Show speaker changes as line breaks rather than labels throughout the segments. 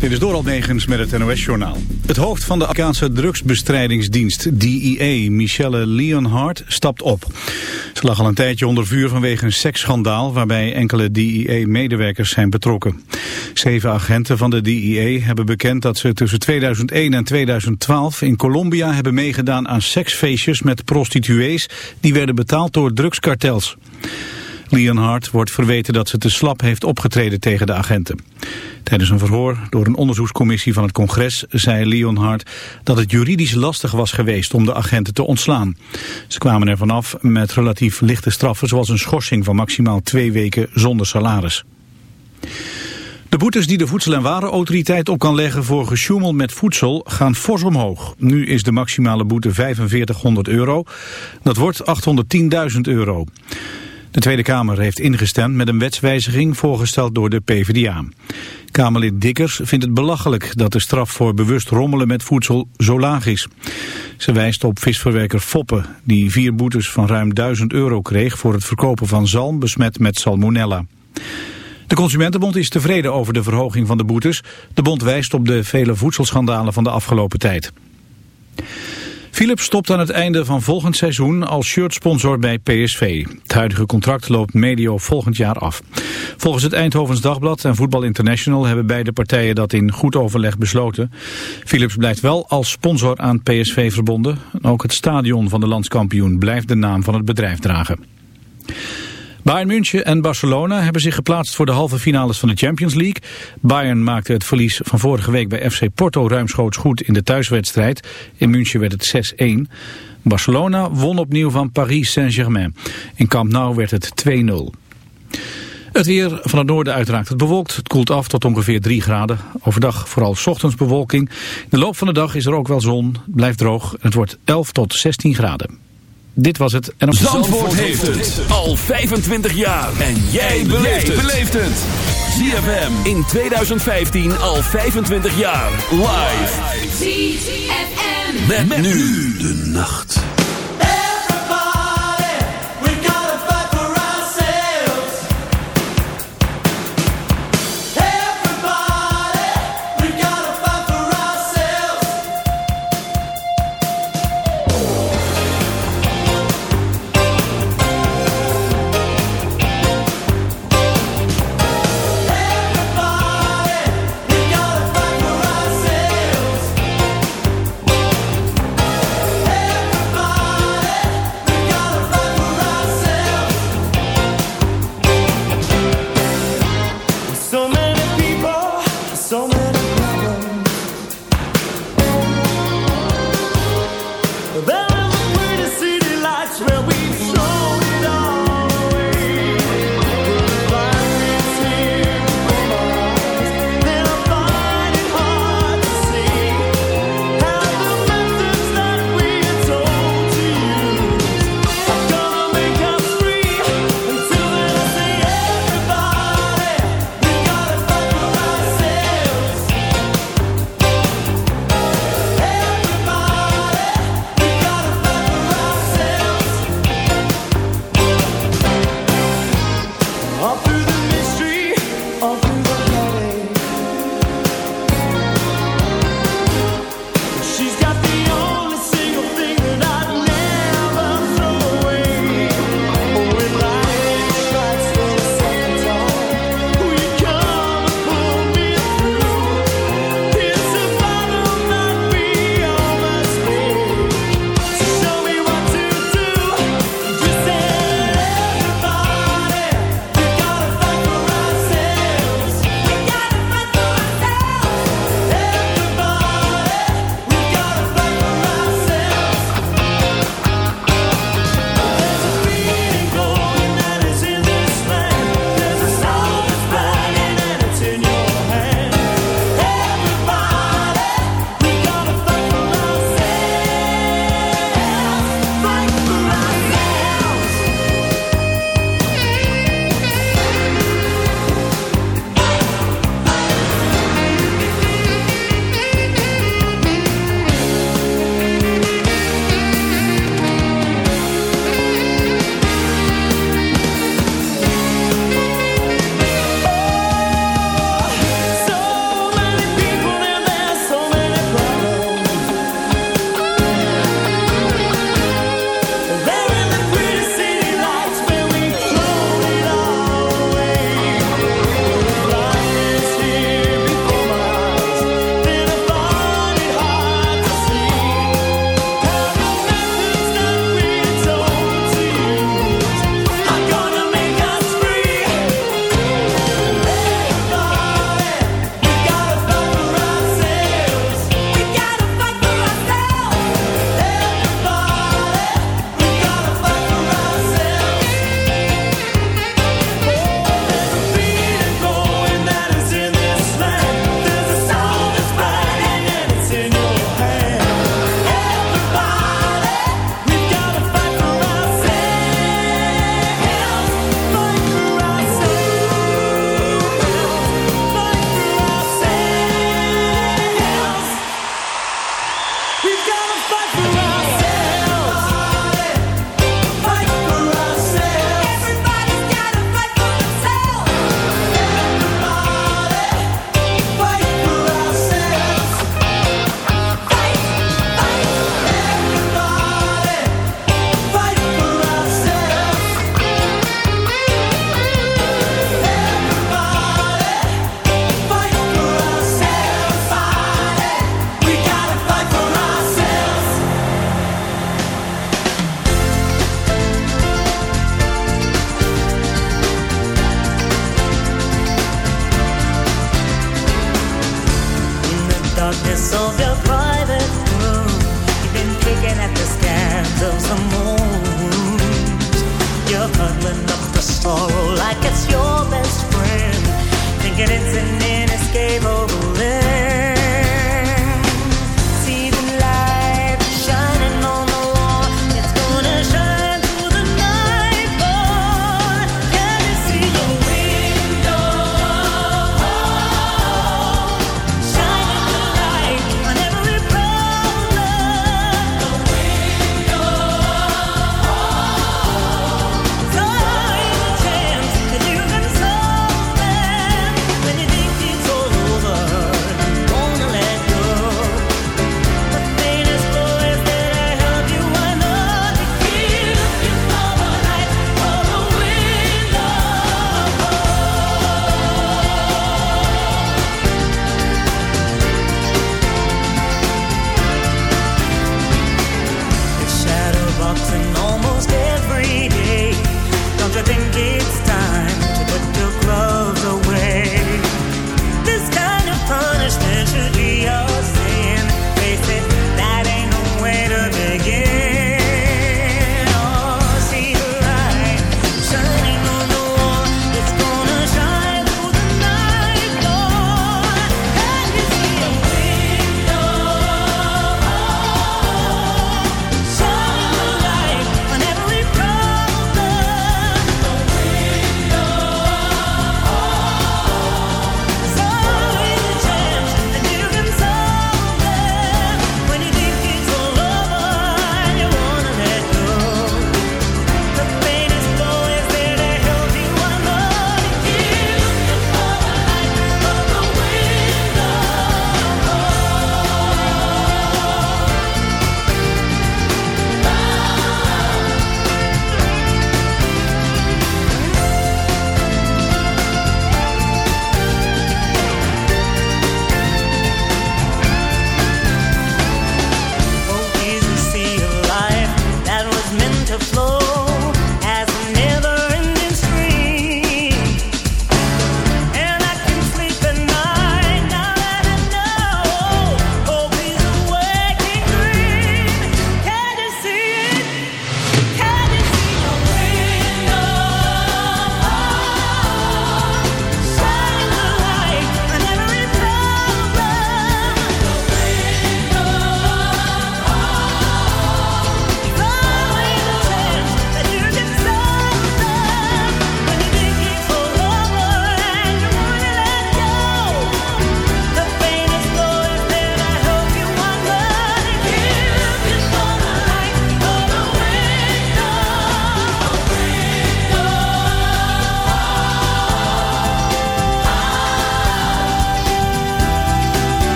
Dit is Doral Negens met het NOS-journaal. Het hoofd van de Amerikaanse drugsbestrijdingsdienst, DEA, Michelle Leonhardt, stapt op. Ze lag al een tijdje onder vuur vanwege een seksschandaal... waarbij enkele DEA-medewerkers zijn betrokken. Zeven agenten van de DEA hebben bekend dat ze tussen 2001 en 2012... in Colombia hebben meegedaan aan seksfeestjes met prostituees... die werden betaald door drugskartels. Leonhard wordt verweten dat ze te slap heeft opgetreden tegen de agenten. Tijdens een verhoor door een onderzoekscommissie van het congres zei Leonhard dat het juridisch lastig was geweest om de agenten te ontslaan. Ze kwamen er vanaf met relatief lichte straffen zoals een schorsing van maximaal twee weken zonder salaris. De boetes die de Voedsel- en Warenautoriteit op kan leggen voor gesjoemel met voedsel gaan fors omhoog. Nu is de maximale boete 4500 euro. Dat wordt 810.000 euro. De Tweede Kamer heeft ingestemd met een wetswijziging voorgesteld door de PvdA. Kamerlid Dikkers vindt het belachelijk dat de straf voor bewust rommelen met voedsel zo laag is. Ze wijst op visverwerker Foppe, die vier boetes van ruim 1000 euro kreeg voor het verkopen van zalm besmet met salmonella. De Consumentenbond is tevreden over de verhoging van de boetes. De bond wijst op de vele voedselschandalen van de afgelopen tijd. Philips stopt aan het einde van volgend seizoen als shirtsponsor bij PSV. Het huidige contract loopt medio volgend jaar af. Volgens het Eindhovens Dagblad en Voetbal International hebben beide partijen dat in goed overleg besloten. Philips blijft wel als sponsor aan PSV verbonden. Ook het stadion van de landskampioen blijft de naam van het bedrijf dragen. Bayern München en Barcelona hebben zich geplaatst voor de halve finales van de Champions League. Bayern maakte het verlies van vorige week bij FC Porto ruimschoots goed in de thuiswedstrijd. In München werd het 6-1. Barcelona won opnieuw van Paris Saint-Germain. In Camp Nou werd het 2-0. Het weer van het noorden uiteraard het bewolkt. Het koelt af tot ongeveer 3 graden. Overdag vooral ochtends bewolking. In de loop van de dag is er ook wel zon. blijft droog en het wordt 11 tot 16 graden. Dit was het.
En op Zandvoort, Zandvoort heeft het al 25 jaar. En jij beleeft het. ZFM in 2015 al 25 jaar. Live. ZFM. Met, met nu de nacht.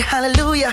hallelujah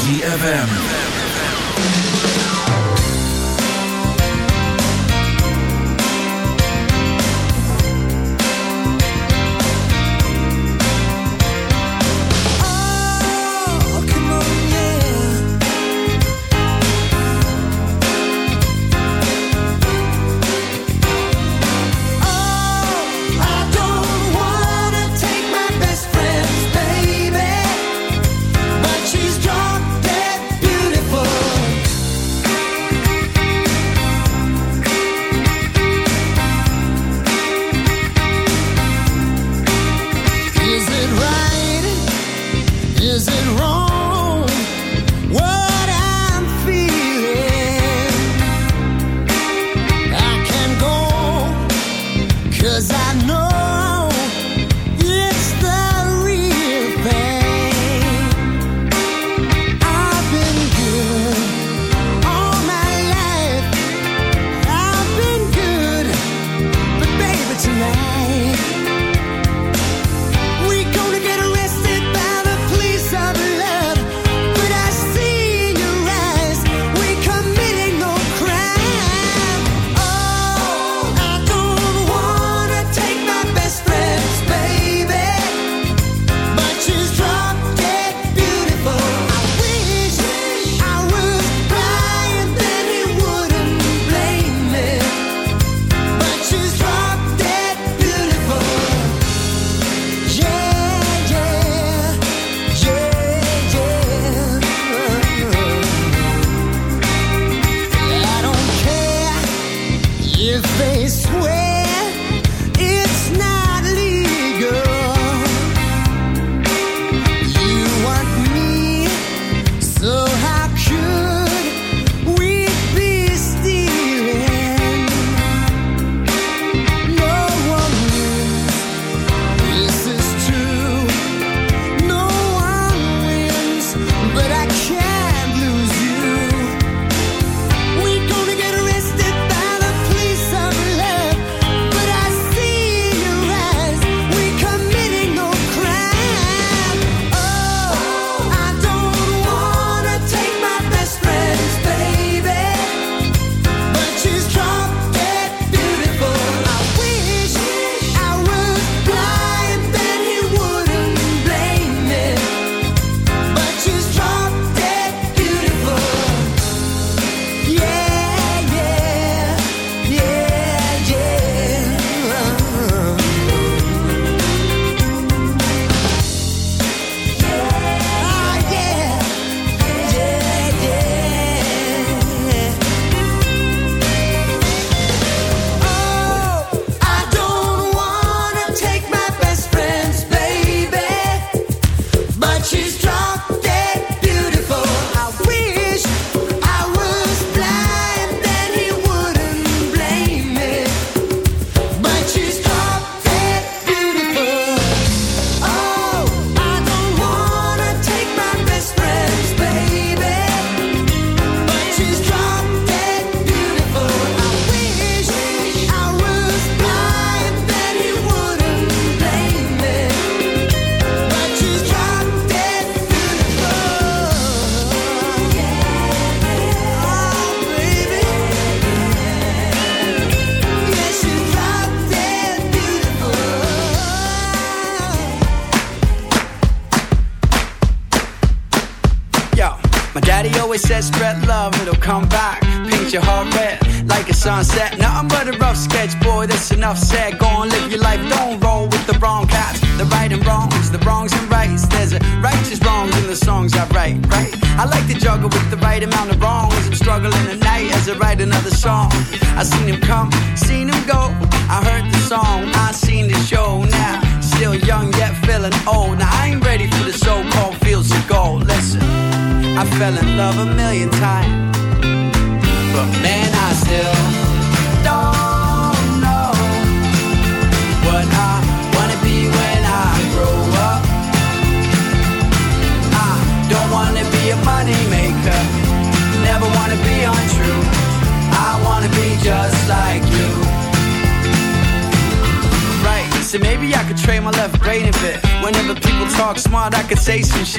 ZFM.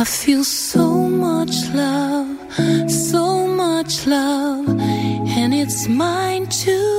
I
feel so much love, so much love,
and it's mine
too.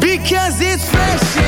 Because it's fresh.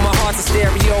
box of stereo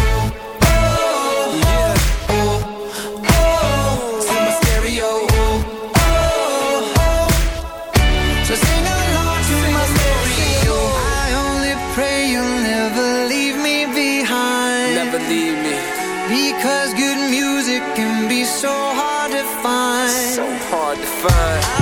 hard to find.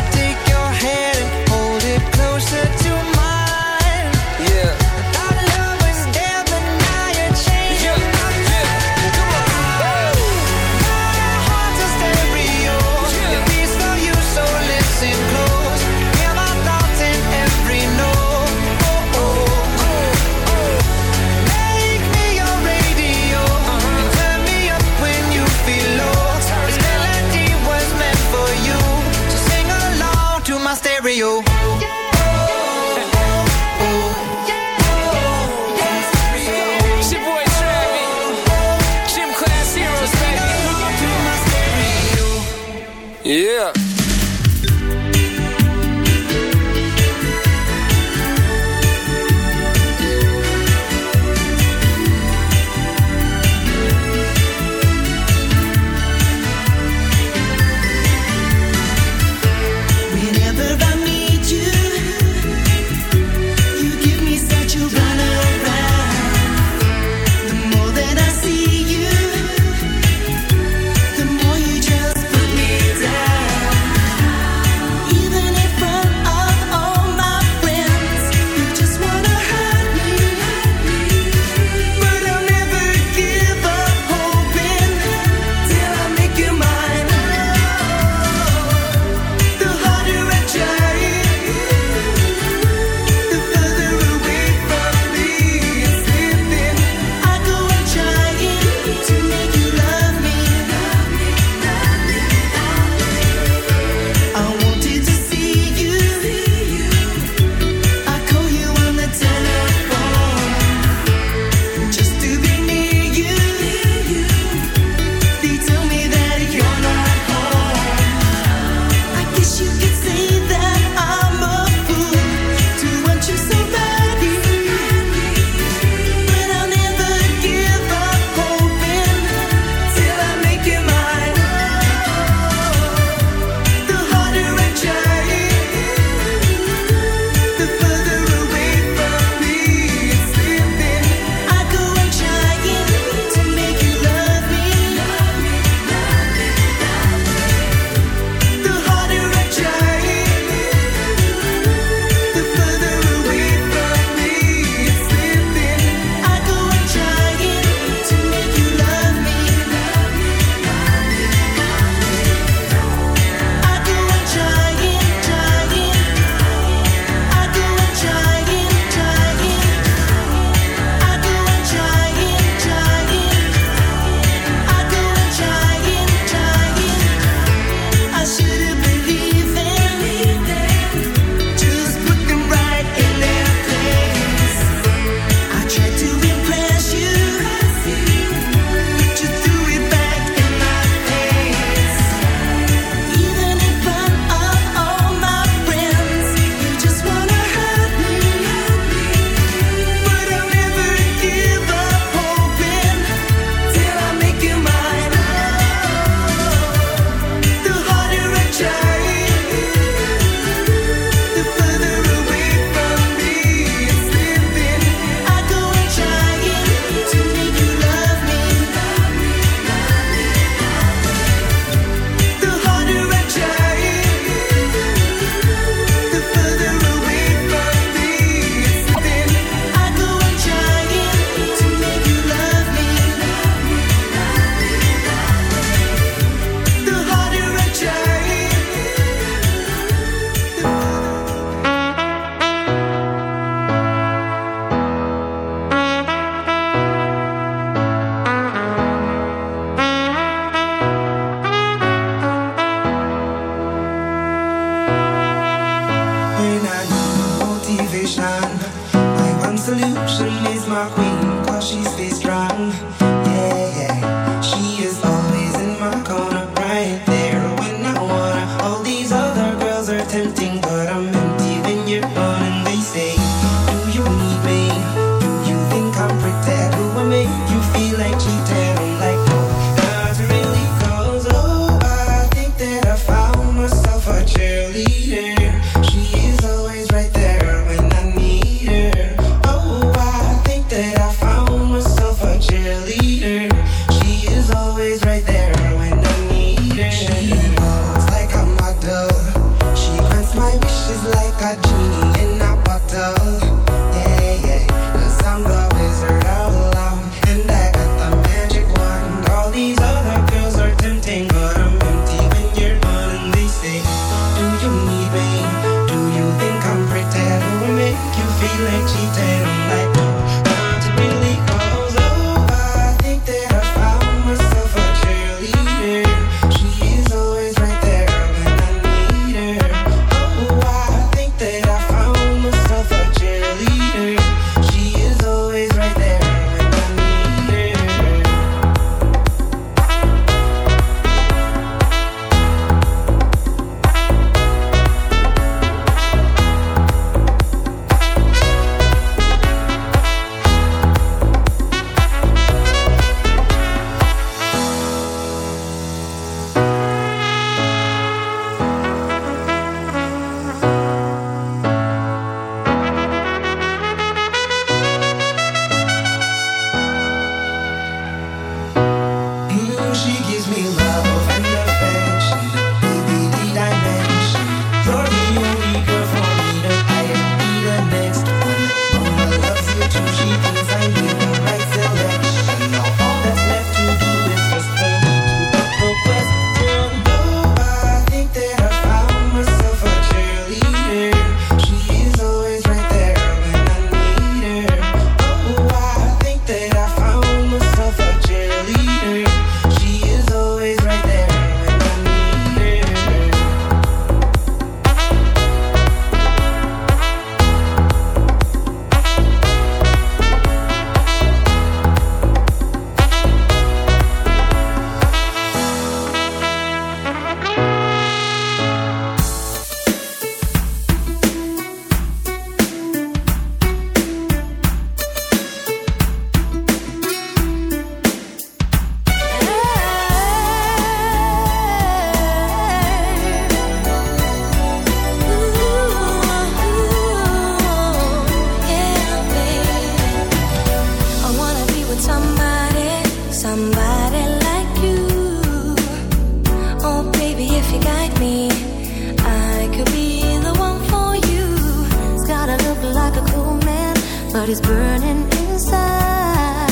is burning inside.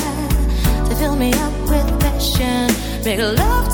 fill me up with passion. Make love